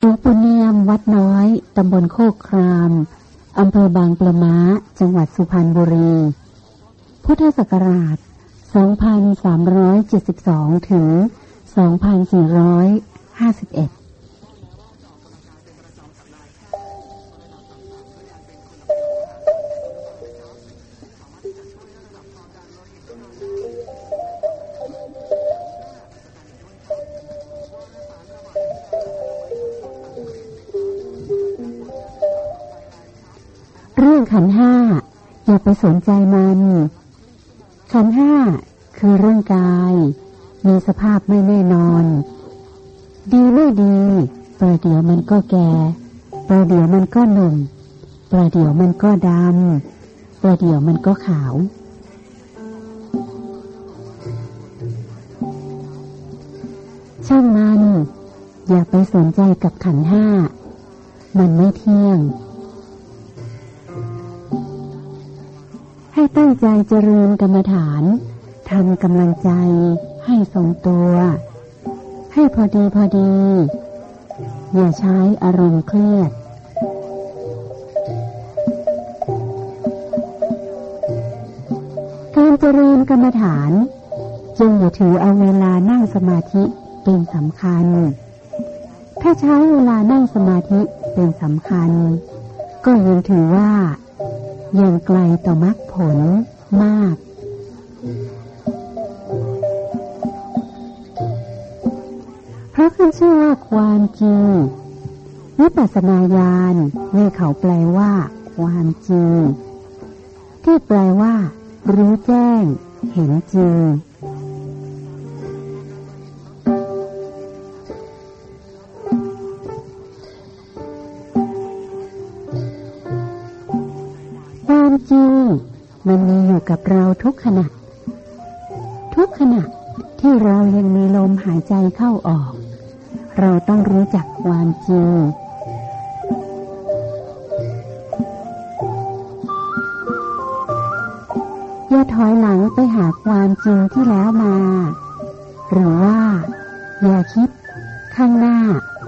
หลวงปู่เนียมวัดน้อย ตำบลโคกครามอำเภอบางปะมาจังหวัดสุพรรณบุรี พุทธศักราช 2372 ถึง 2451 อย่าไปสนใจมันขันห้าคือร่างกาย มีสภาพไม่แน่นอน ดีไม่ดีประเดี๋ยวมันก็แก่ประเดี๋ยวมันก็หนุ่มประเดี๋ยวมันก็ดำประเดี๋ยวมันก็ขาวช่างมัน อย่าไปสนใจกับขันห้า มันไม่เที่ยง ให้ตั้งใจเจริญกรรมฐานทำกำลังใจให้ทรงตัว ให้พอดีพอดี อย่าใช้อารมณ์เครียดการเจริญกรรมฐาน จึงอย่าถือเอาเวลานั่งสมาธิเป็นสำคัญ ถ้าใช้เวลานั่งสมาธิเป็นสำคัญ ก็ยังถือว่า ยังไกลต่อมรรคผลมาก เพราะขึ้นชื่อว่าความจริงวิปัสสนาญาณนี่เขาแปลว่า ความจริงที่แปลว่า รู้แจ้ง เห็นจริง มันมีอยู่กับเราทุกขณะ ทุกขณะที่เรายังมีลมหายใจเข้าออก เราต้องรู้จักความจริงอย่าถอยหลังไปหาความจริงที่แล้วมา หรือว่า อย่าคิดข้างหน้า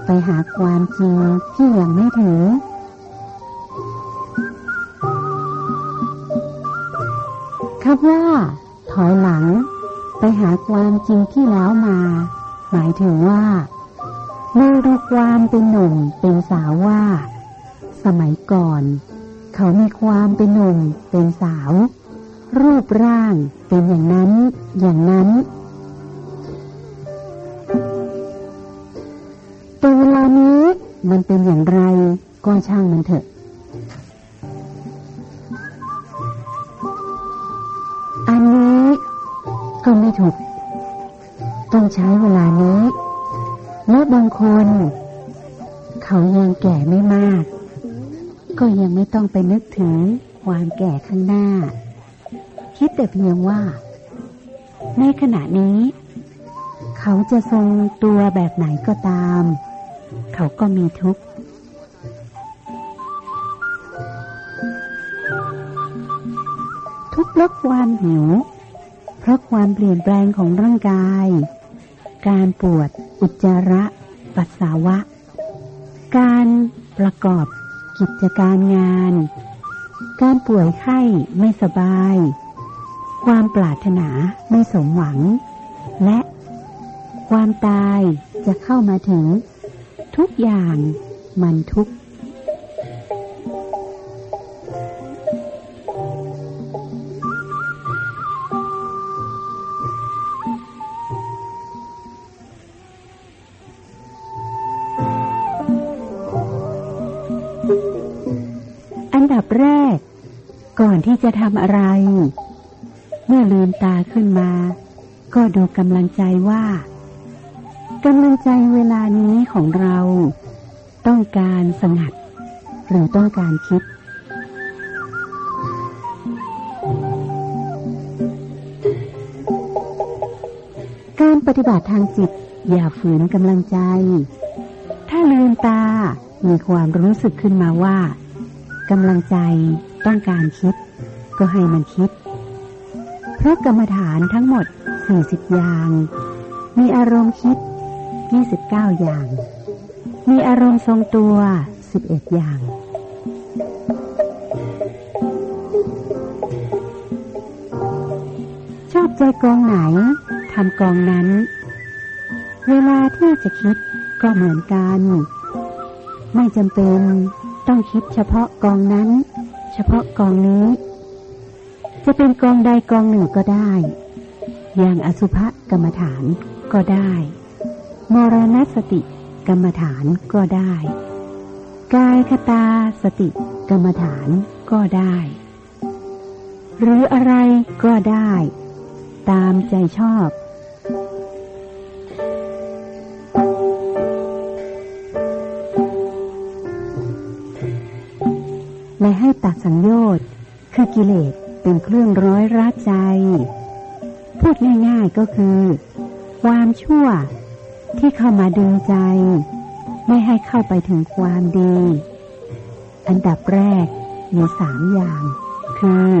ไปหาความจริงที่ยังไม่ถึง คำว่าถอยหลังไปหาความจริงที่แล้วมา หมายถึงว่าเมื่อดูความเป็นหนุ่มเป็นสาวว่า สมัยก่อน เขามีความเป็นหนุ่มเป็นสาว รูปร่างเป็นอย่างนั้นอย่างนั้นแต่เวลานี้มันเป็นอย่างไรก็ช่างมันเถอะ ไม่ถูกต้องใช้เวลานี้ แล้วบางคน เขายังแก่ไม่มาก ก็ยังไม่ต้องไปนึกถึงความแก่ข้างหน้า คิดแต่เพียงว่า ในขณะนี้ เขาจะทรงตัวแบบไหนก็ตาม เขาก็มีทุกข์ทุกข์ลดความหิว เพราะความเปลี่ยนแปลงของร่างกาย การปวด อุจจาระ ปัสสาวะ การประกอบกิจการงาน การป่วยไข้ไม่สบาย ความปรารถนาไม่สมหวัง และความตายจะเข้ามาถึง ทุกอย่างมันทุก ที่จะทำอะไร เมื่อลืมตาขึ้นมา ก็ดูกำลังใจว่ากำลังใจเวลานี้ของเรา ต้องการสงัด หรือต้องการคิด การปฏิบัติทางจิตอย่าฝืนกำลังใจ ถ้าลืมตามีความรู้สึกขึ้นมาว่ากำลังใจต้องการคิด ก็ให้มันคิด เพราะกรรมฐานทั้งหมด40อย่าง มีอารมณ์คิด29อย่าง มีอารมณ์ทรงตัวสิบเอ็ดอย่าง ชอบใจกองไหนทำกองนั้น เวลาที่จะคิดก็เหมือนกัน ไม่จำเป็นต้องคิดเฉพาะกองนั้น เฉพาะกองนี้ จะเป็นกองใดกองหนึ่งก็ได้ อย่างอสุภกรรมฐานก็ได้ มรณสติกรรมฐานก็ได้ กายคตาสติกรรมฐานก็ได้ หรืออะไรก็ได้ ตามใจชอบและให้ตัดสังโยชน์คือกิเลส เป็นเครื่องร้อยรัดใจ พูดง่ายๆก็คือ ความชั่วที่เข้ามาดึงใจ ไม่ให้เข้าไปถึงความดี อันดับแรกมีสามอย่าง คือ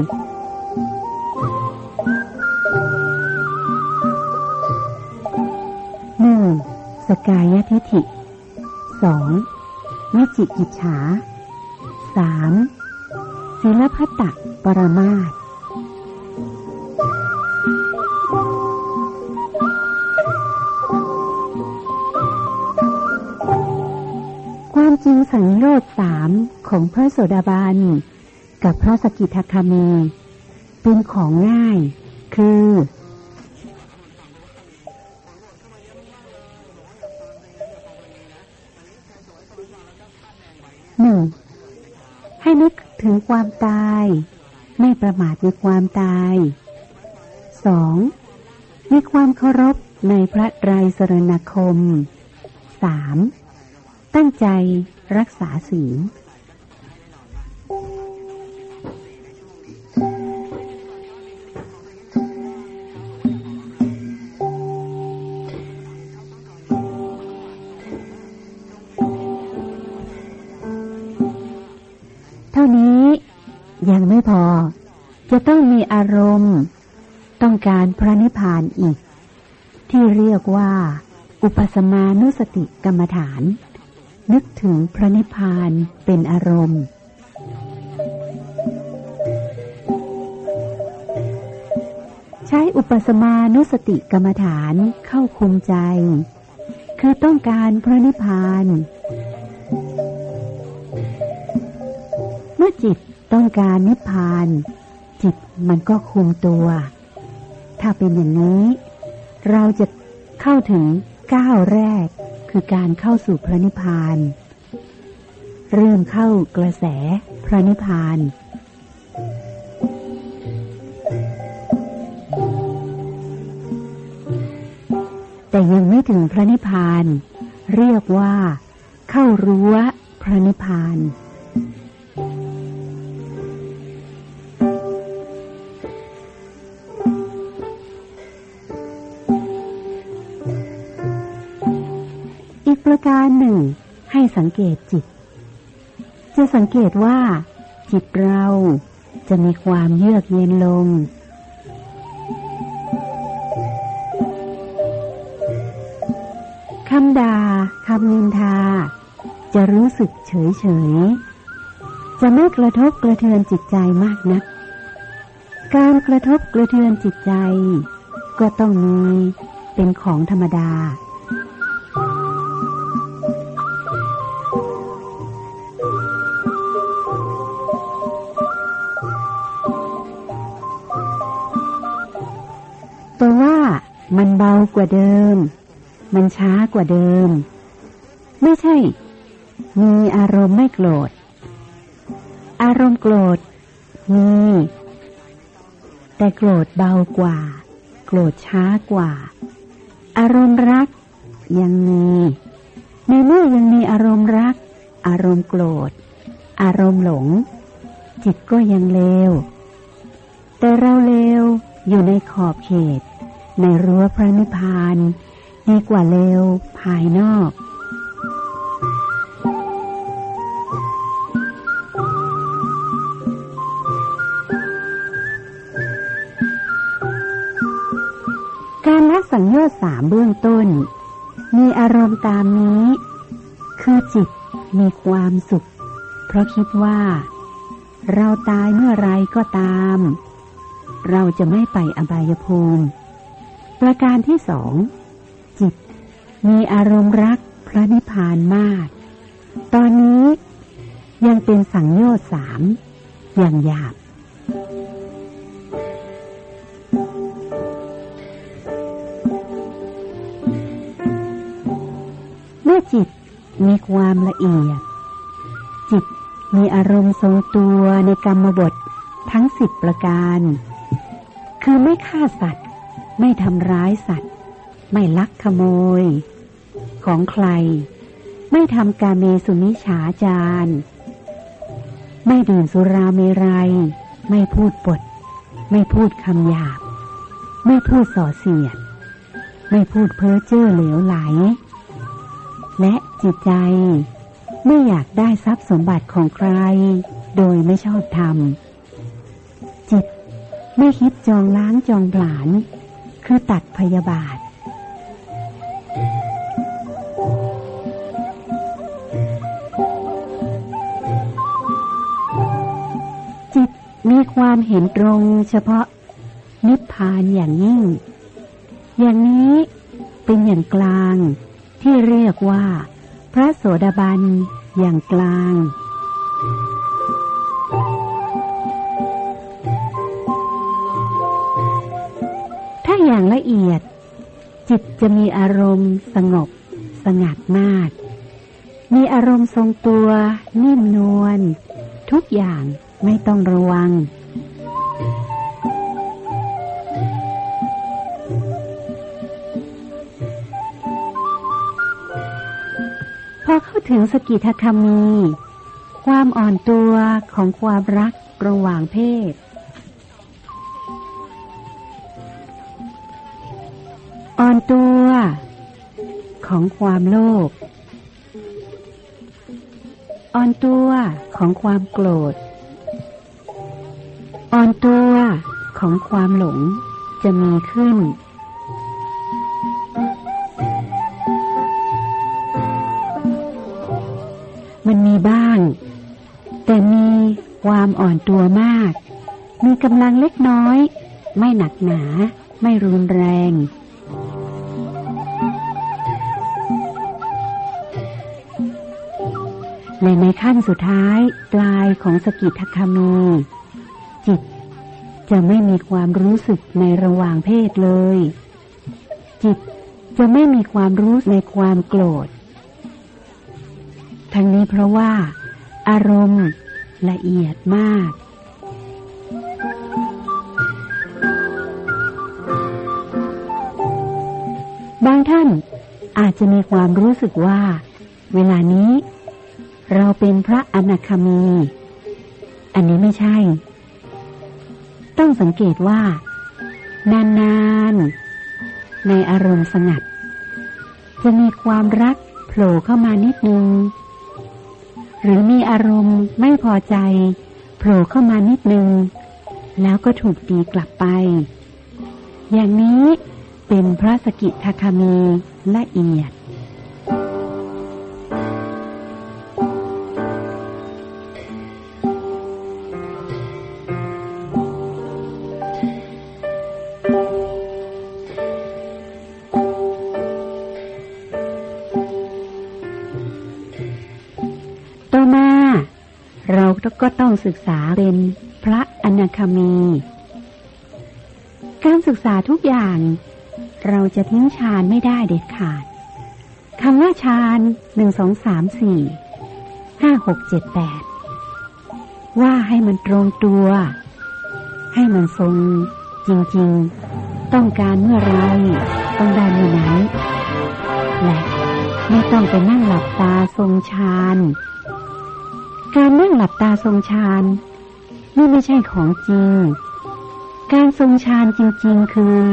หนึ่งสกายทิฐิสองวิจิกิจฉาสาม ศิลพัตตปรมาตความจริงสังโยชน์สามของพระโสดาบันกับพระสกิทาคามี เป็นของง่าย คือ ความตาย ไม่ประมาทในความตายสองมีความเคารพในพระไตรสรณคมสามตั้งใจรักษาศีล ยังไม่พอ จะต้องมีอารมณ์ ต้องการพระนิพพานอีก ที่เรียกว่า อุปสมานุสติกรรมฐาน นึกถึงพระนิพพานเป็นอารมณ์ใช้อุปสมานุสติกรรมฐานเข้าคุมใจ คือต้องการพระนิพพาน เมื่อจิต ต้องการนิพพาน จิตมันก็คุมตัว ถ้าเป็นอย่างนี้ เราจะเข้าถึงก้าวแรกคือการเข้าสู่พระนิพพาน เริ่มเข้ากระแสพระนิพพานแต่ยังไม่ถึงพระนิพพาน เรียกว่า เข้ารั้วพระนิพพาน สังเกตจิต จะสังเกตว่า จิตเราจะมีความเยือกเย็นลง คำด่าคำนินทา จะรู้สึกเฉยเฉย จะไม่กระทบกระเทือนจิตใจมากนัก การกระทบกระเทือนจิตใจ ก็ต้องมีเป็นของธรรมดา มันเบากว่าเดิม มันช้ากว่าเดิม ไม่ใช่ มีอารมณ์ไม่โกรธ อารมณ์โกรธ มี แต่โกรธเบากว่า โกรธช้ากว่า อารมณ์รัก ยังมี ในเมื่อยังมีอารมณ์รัก อารมณ์โกรธ อารมณ์หลง จิตก็ยังเลว แต่เราเลวอยู่ในขอบเขต ในรั้วพระนิพพาน ดีกว่าเลวภายนอกการละสังโยชน์สามเบื้องต้น มีอารมณ์ตามนี้ คือจิตมีความสุข เพราะคิดว่า เราตายเมื่อไรก็ตาม เราจะไม่ไปอบายภูมิ ประการที่สอง จิต มีอารมณ์รักพระนิพพานมาก ตอนนี้ยังเป็นสังโยชน์สามอย่างหยาบ เมื่อจิตมีความละเอียด จิตมีอารมณ์ทรงตัวในกรรมบททั้งสิบประการ คือไม่ฆ่าสัตว์ ไม่ทำร้ายสัตว์ ไม่ลักขโมย ของใคร ไม่ทำกาเมสุนิฉาจาร ไม่ดื่มสุราเมรัย ไม่พูดปด ไม่พูดคำหยาบ ไม่พูดส่อเสียด ไม่พูดเพ้อเจ้อเหลวไหล และจิตใจไม่อยากได้ทรัพย์สมบัติของใคร โดยไม่ชอบธรรม จิตไม่คิดจองล้างจองผลาญ คือตัดพยาบาท จิตมีความเห็นตรงเฉพาะนิพพานอย่างยิ่ง อย่างนี้เป็นอย่างกลางที่เรียกว่า พระโสดาบันอย่างกลาง อย่างละเอียด จิตจะมีอารมณ์สงบ สงัดมาก มีอารมณ์ทรงตัวนิ่มนวลทุกอย่างไม่ต้องระวัง พอเข้าถึงสกิทาคามี ความอ่อนตัวของความรักระหว่างเพศ ตัว ของความโลภอ่อนตัวของความโกรธอ่อนตัวของความหลงจะมีขึ้นมันมีบ้าง แต่มีความอ่อนตัวมาก มีกำลังเล็กน้อย ไม่หนักหนา ไม่รุนแรง และในขั้นสุดท้ายปลายของสกิทาคามี จิต จะไม่มีความรู้สึกในระหว่างเพศเลย จิตจะไม่มีความรู้ในความโกรธ ทั้งนี้เพราะว่า อารมณ์ละเอียดมากบางท่านอาจจะมีความรู้สึกว่า เวลานี้ เราเป็นพระอนาคามี อันนี้ไม่ใช่ ต้องสังเกตว่า นานๆ ในอารมณ์สงัด จะมีความรักโผล่เข้ามานิดนึง หรือมีอารมณ์ไม่พอใจโผล่เข้ามานิดนึง แล้วก็ถูกตีกลับไป อย่างนี้เป็นพระสกิทาคามีละเอียด ก็ต้องศึกษาเป็นพระอนาคามี การศึกษาทุกอย่าง เราจะทิ้งฌานไม่ได้เด็ดขาดคำว่าฌานหนึ่งสองสามสี่ห้าหกเจ็ดแปดว่าให้มันตรงตัว ให้มันทรงจริงๆ ต้องการเมื่อไรต้องได้เมื่อนั้นและไม่ต้องไปนั่งหลับตาทรงฌาน การนั่งหลับตาทรงฌานนี่ไม่ใช่ของจริง การทรงฌานจริงๆคือ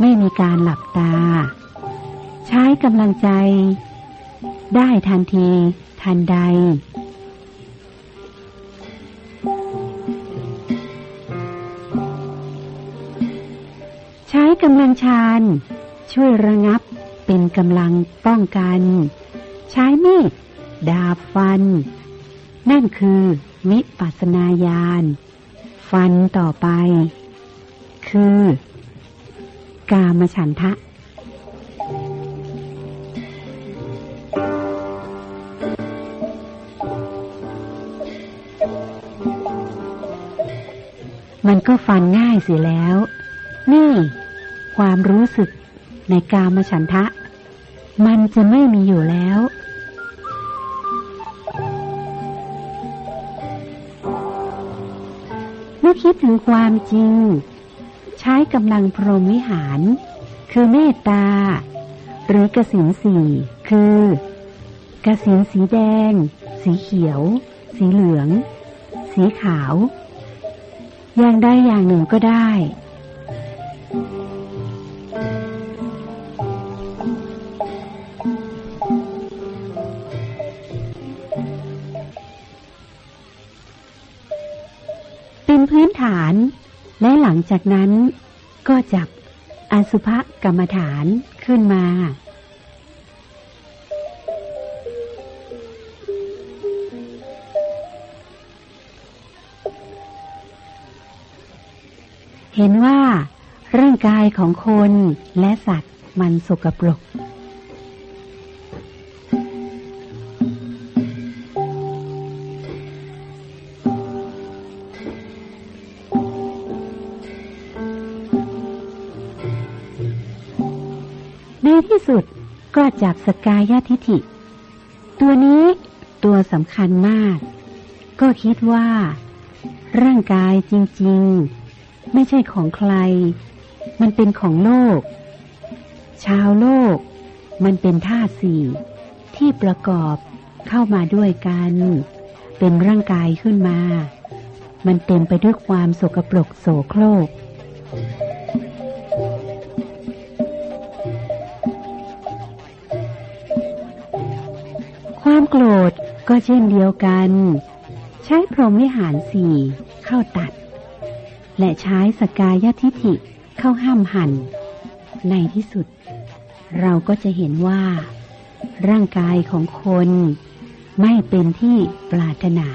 ไม่มีการหลับตา ใช้กำลังใจ ได้ทันทีทันใดใช้กำลังฌานช่วยระงับเป็นกำลังป้องกัน ใช้มีดดาบฟัน นั่นคือวิปัสนาญาณ ฟันต่อไป คือ กามฉันทะ มันก็ฟันง่ายเสียแล้ว นี่ ความรู้สึกในกามฉันทะ มันจะไม่มีอยู่แล้ว มื่อคิดถึงความจริง ใช้กำลังพรหมวิหาร คือเมตตา หรือกสินสีคือกสินสีแดง สีเขียว สีเหลือง สีขาว อย่างใดอย่างหนึ่งก็ได้ งจากนั้นก็จับอสุภกรรมฐานขึ้นมา เห็นว่าร่างกายของคนและสัตว์มันสกปรก จับสกายทิฐิ ตัวนี้ตัวสำคัญมาก ก็คิดว่า ร่างกายจริง ๆ ไม่ใช่ของใคร มันเป็นของโลก ชาวโลก มันเป็นธาตุสี่ที่ประกอบเข้ามาด้วยกัน เป็นร่างกายขึ้นมา มันเต็มไปด้วยความโสกปรกโสโครก โกรธก็เช่นเดียวกัน ใช้พรหมวิหารสี่เข้าตัด และใช้สกายทิฐิเข้าห้ามหัน ในที่สุด เราก็จะเห็นว่า ร่างกายของคนไม่เป็นที่ปรารถนา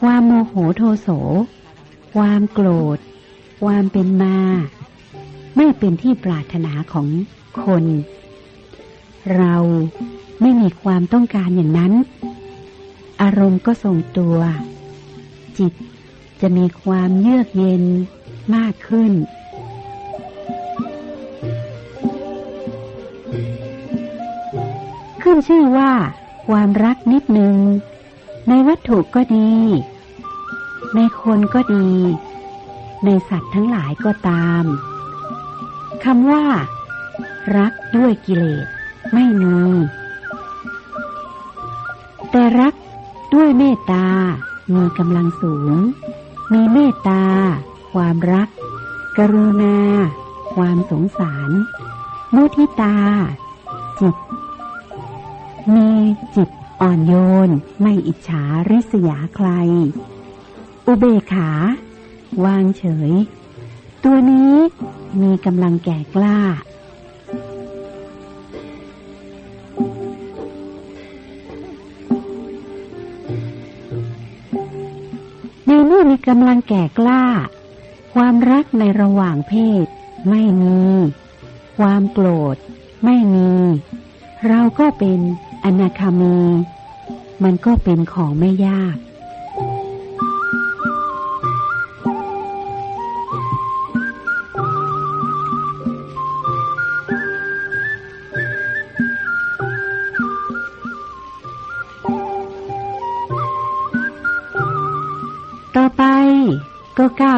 ความโมโหโทโส ความโกรธ ความเป็นมา ไม่เป็นที่ปรารถนาของคน เราไม่มีความต้องการอย่างนั้น อารมณ์ก็ทรงตัว จิตจะมีความเยือกเย็นมากขึ้น ขึ้นชื่อว่า ความรักนิดนึง ในวัตถุก็ดี ในคนก็ดี ในสัตว์ทั้งหลายก็ตามคำว่า รักด้วยกิเลส ไม่มี แต่รักด้วยเมตตา มีกำลังสูง มีเมตตา ความรัก กรุณา ความสงสาร มุทิตา จิต มีจิตอ่อนโยน ไม่อิจฉาริษยาใคร อุเบกขา วางเฉย ตัวนี้มีกำลังแก่กล้า กำลังแก่กล้า ความรักในระหว่างเพศ ไม่มี ความโกรธ ไม่มี เราก็เป็นอนาคามี มันก็เป็นของไม่ยาก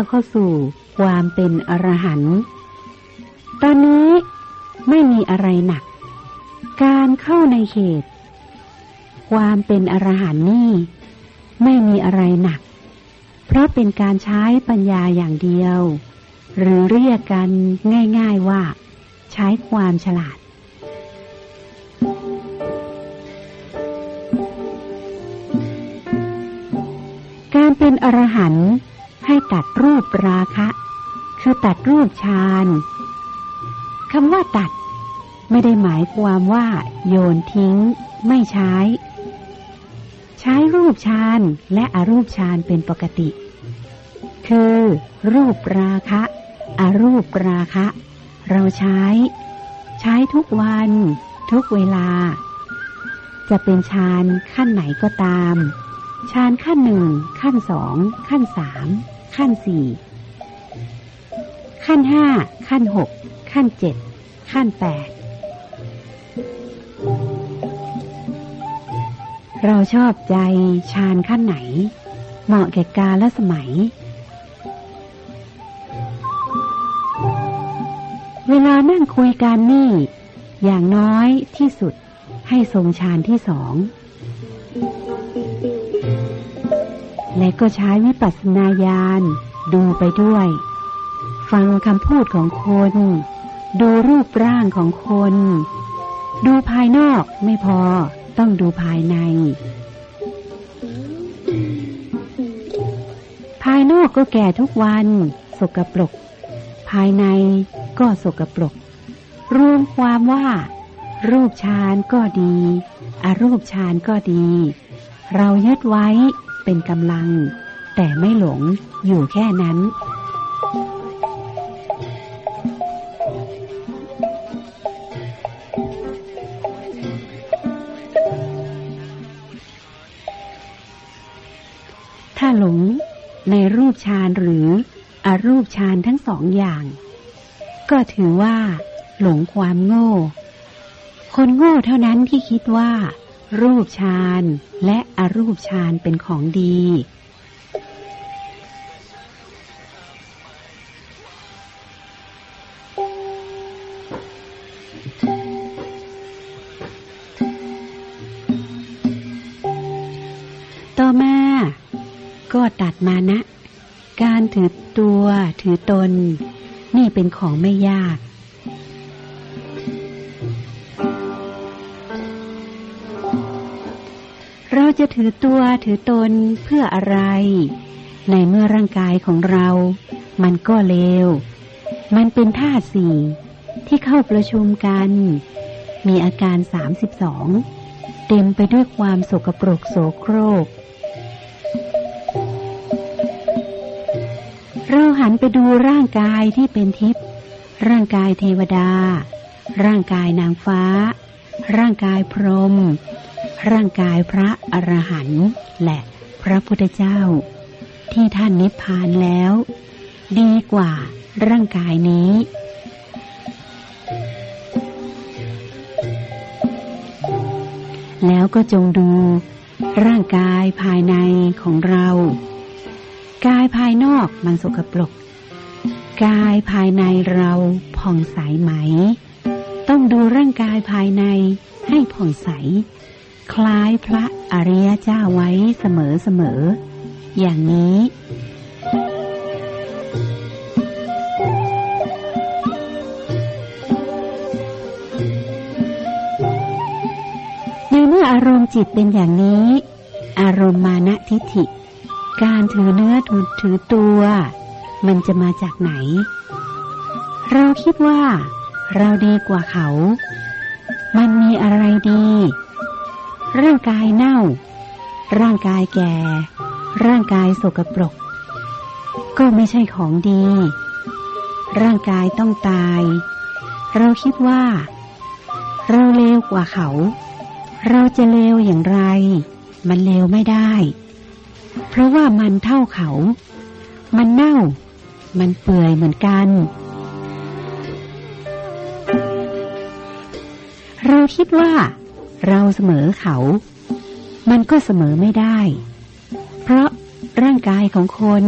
เข้าสู่ความเป็นอรหันต์ตอนนี้ไม่มีอะไรหนัก การเข้าในเขต ความเป็นอรหันต์นี่ไม่มีอะไรหนัก เพราะเป็นการใช้ปัญญาอย่างเดียว หรือเรียกกันง่าย ๆว่า ใช้ความฉลาดการเป็นอรหันต์ ให้ตัดรูปราคะ คือตัดรูปฌานคำว่าตัด ไม่ได้หมายความว่า โยนทิ้ง ไม่ใช้ ใช้รูปฌานและอรูปฌานเป็นปกติ คือ รูปราคะอรูปราคะ เราใช้ ใช้ทุกวัน ทุกเวลา จะเป็นฌานขั้นไหนก็ตามฌานขั้นหนึ่งขั้นสองขั้นสาม ขั้นสี่ขั้นห้าขั้นหกขั้นเจ็ดขั้นแปดเราชอบใจฌานขั้นไหน เหมาะแก่กาลสมัย เวลานั่งคุยกันนี่ อย่างน้อยที่สุดให้ทรงฌานที่สอง และก็ใช้วิปัสสนาญาณดูไปด้วย ฟังคำพูดของคน ดูรูปร่างของคน ดูภายนอกไม่พอต้องดูภายใน ภายนอกก็แก่ทุกวัน สกปรก ภายในก็สกปรก รวมความว่า รูปฌานก็ดี อรูปฌานก็ดี เรายึดไว้ เป็นกำลัง แต่ไม่หลงอยู่แค่นั้น ถ้าหลงในรูปฌานหรืออรูปฌานทั้งสองอย่าง ก็ถือว่า หลงความโง่ คนโง่เท่านั้นที่คิดว่า รูปฌานและอรูปฌานเป็นของดี ต่อมา ก็ตัดมานะ การถือตัวถือตน นี่เป็นของไม่ยาก เราจะถือตัวถือตนเพื่ออะไร ในเมื่อร่างกายของเรา มันก็เลว มันเป็นธาตุสี่ที่เข้าประชุมกัน มีอาการ32เต็มไปด้วยความโสกปรกโสโครก เราหันไปดูร่างกายที่เป็นทิพย์ ร่างกายเทวดา ร่างกายนางฟ้า ร่างกายพรหม ร่างกายพระอรหันต์และพระพุทธเจ้า ที่ท่านนิพพานแล้ว ดีกว่าร่างกายนี้ แล้วก็จงดู ร่างกายภายในของเรา กายภายนอกมันสกปรกกายภายในเราผ่องใสไหม ต้องดูร่างกายภายในให้ผ่องใส คล้ายพระอริยเจ้าไว้เสมอเสมอ อย่างนี้ ในเมื่ออารมณ์จิตเป็นอย่างนี้ อารมณ์มานะทิฏฐิ การถือเนื้อถือถือตัว มันจะมาจากไหน เราคิดว่า เราดีกว่าเขา มันมีอะไรดี ร่างกายเน่า ร่างกายแก่ ร่างกายสกปรก ก็ไม่ใช่ของดี ร่างกายต้องตาย เราคิดว่า เราเลวกว่าเขา เราจะเลวอย่างไร มันเลวไม่ได้ เพราะว่ามันเท่าเขา มันเน่า มันเปื่อยเหมือนกัน เราคิดว่า เราเสมอเขา มันก็เสมอไม่ได้ เพราะร่างกายของคน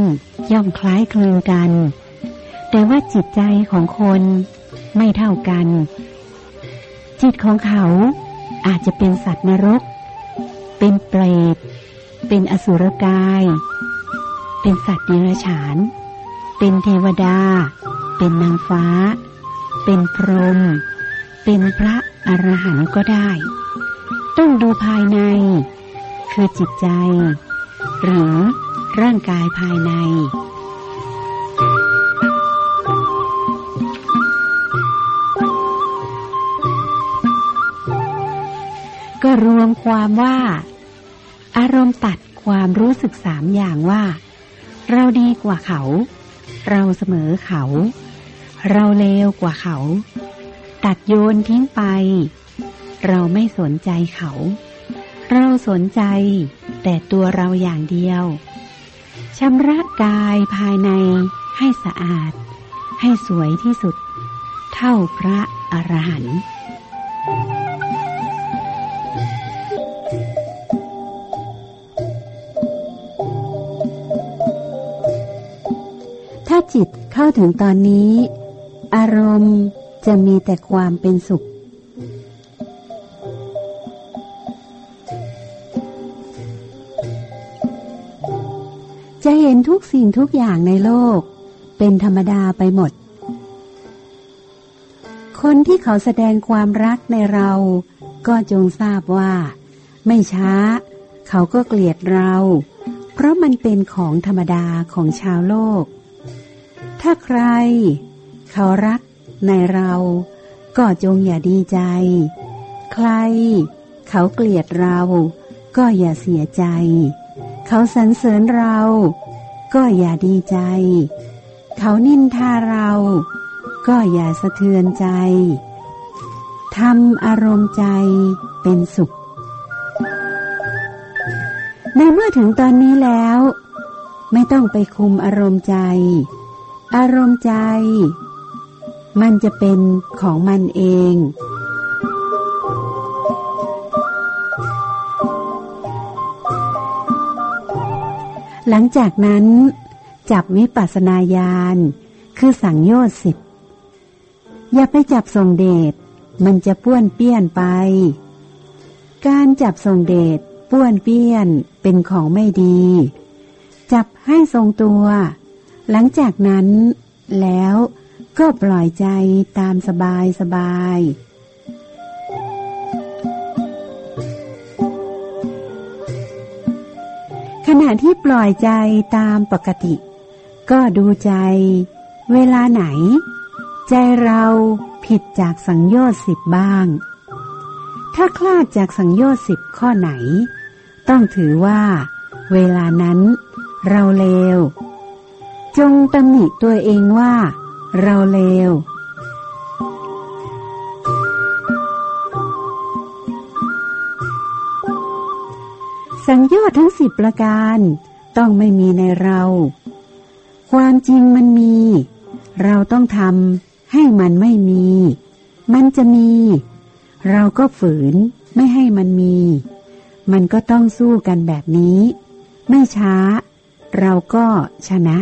ย่อมคล้ายคลึงกัน แต่ว่าจิตใจของคนไม่เท่ากัน จิตของเขาอาจจะเป็นสัตว์นรก เป็นเปรต เป็นอสุรกาย เป็นสัตว์เดรัจฉาน เป็นเทวดา เป็นนางฟ้า เป็นพรหม เป็นพระอรหันต์ก็ได้ ต้องดูภายใน คือจิตใจ หรือร่างกายภายใน ก็รวมความว่า อารมณ์ตัดความรู้สึกสามอย่างว่า เราดีกว่าเขา เราเสมอเขา เราเลวกว่าเขา ตัดโยนทิ้งไป เราไม่สนใจเขา เราสนใจแต่ตัวเราอย่างเดียวชำระกายภายในให้สะอาด ให้สวยที่สุด เท่าพระอรหันต์ถ้าจิตเข้าถึงตอนนี้ อารมณ์จะมีแต่ความเป็นสุข จะเห็นทุกสิ่งทุกอย่างในโลก เป็นธรรมดาไปหมด คนที่เขาแสดงความรักในเรา ก็จงทราบว่า ไม่ช้า เขาก็เกลียดเรา เพราะมันเป็นของธรรมดาของชาวโลก ถ้าใคร เขารักในเรา ก็จงอย่าดีใจ ใคร เขาเกลียดเรา ก็อย่าเสียใจ เขาสรรเสริญเรา ก็อย่าดีใจ เขานินทาเรา ก็อย่าสะเทือนใจทำอารมณ์ใจเป็นสุข ในเมื่อถึงตอนนี้แล้ว ไม่ต้องไปคุมอารมณ์ใจ อารมณ์ใจ มันจะเป็นของมันเอง หลังจากนั้น จับวิปัสนาญาณคือสังโยชน์สิบอย่าไปจับทรงเดชมันจะป้วนเปี้ยนไป การจับทรงเดชป้วนเปี้ยนเป็นของไม่ดี จับให้ทรงตัว หลังจากนั้น แล้วก็ปล่อยใจตามสบายสบาย ขณะที่ปล่อยใจตามปกติ ก็ดูใจ เวลาไหน ใจเราผิดจากสังโยชน์สิบบ้าง ถ้าคลาดจากสังโยชน์สิบข้อไหน ต้องถือว่า เวลานั้น เราเลว จงตำหนิตัวเองว่า เราเลว สังโยชน์ทั้งสิบประการ ต้องไม่มีในเรา ความจริงมันมี เราต้องทำให้มันไม่มี มันจะมี เราก็ฝืนไม่ให้มันมี มันก็ต้องสู้กันแบบนี้ ไม่ช้า เราก็ชนะ